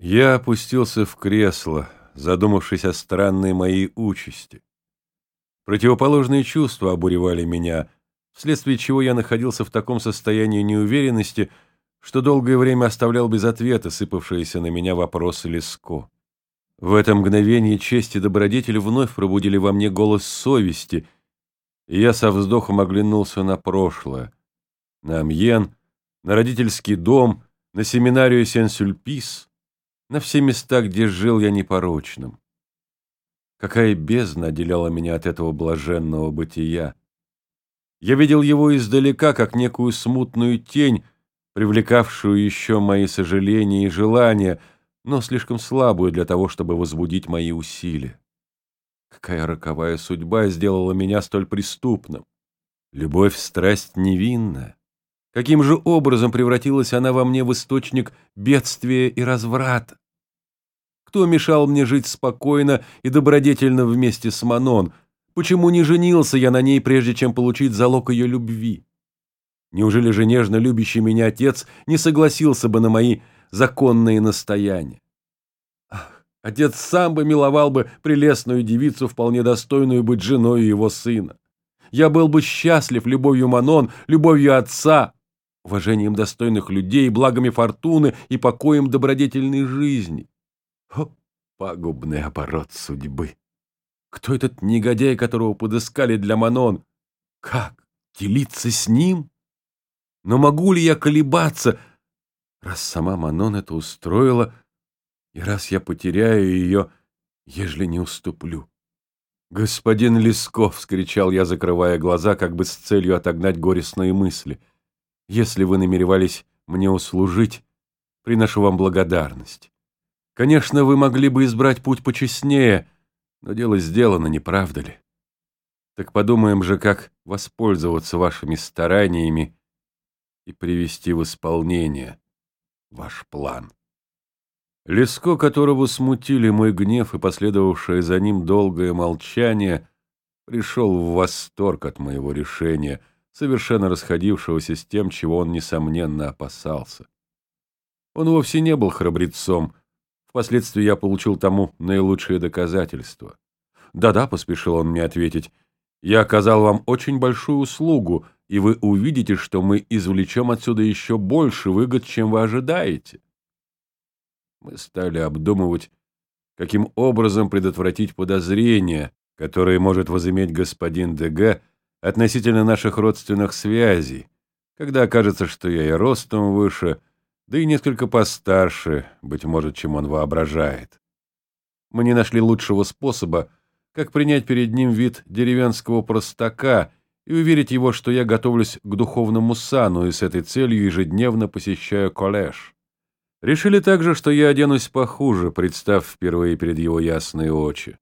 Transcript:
Я опустился в кресло, задумавшись о странной моей участи. Противоположные чувства обуревали меня, вследствие чего я находился в таком состоянии неуверенности, что долгое время оставлял без ответа сыпавшиеся на меня вопросы Леско. В это мгновение честь и добродетель вновь пробудили во мне голос совести, и я со вздохом оглянулся на прошлое, на Амьен, на родительский дом, на семинарию Сен-Сюльпис — на все места, где жил я непорочным. Какая бездна отделяла меня от этого блаженного бытия. Я видел его издалека, как некую смутную тень, привлекавшую еще мои сожаления и желания, но слишком слабую для того, чтобы возбудить мои усилия. Какая роковая судьба сделала меня столь преступным. Любовь — страсть невинная. Каким же образом превратилась она во мне в источник бедствия и разврата? Кто мешал мне жить спокойно и добродетельно вместе с Манон? Почему не женился я на ней, прежде чем получить залог ее любви? Неужели же нежно любящий меня отец не согласился бы на мои законные настояния? Ах, отец сам бы миловал бы прелестную девицу, вполне достойную быть женой его сына. Я был бы счастлив любовью Манон, любовью отца, уважением достойных людей, благами фортуны и покоем добродетельной жизни. О, пагубный оборот судьбы! Кто этот негодяй, которого подыскали для Манон? Как? Делиться с ним? Но могу ли я колебаться, раз сама Манон это устроила, и раз я потеряю ее, ежели не уступлю? «Господин Лесков!» — вскричал я, закрывая глаза, как бы с целью отогнать горестные мысли. «Если вы намеревались мне услужить, приношу вам благодарность. Конечно, вы могли бы избрать путь почестнее, но дело сделано, не правда ли? Так подумаем же, как воспользоваться вашими стараниями и привести в исполнение ваш план. Леско, которого смутили мой гнев и последовавшее за ним долгое молчание, пришел в восторг от моего решения, совершенно расходившегося с тем, чего он, несомненно, опасался. Он вовсе не был храбрецом, Впоследствии я получил тому наилучшие доказательства. «Да-да», — поспешил он мне ответить, — «я оказал вам очень большую услугу, и вы увидите, что мы извлечем отсюда еще больше выгод, чем вы ожидаете». Мы стали обдумывать, каким образом предотвратить подозрения, которые может возыметь господин ДГ относительно наших родственных связей, когда окажется, что я и ростом выше, да и несколько постарше, быть может, чем он воображает. Мы не нашли лучшего способа, как принять перед ним вид деревенского простака и уверить его, что я готовлюсь к духовному сану и с этой целью ежедневно посещаю коллеж. Решили также, что я оденусь похуже, представ впервые перед его ясные очи.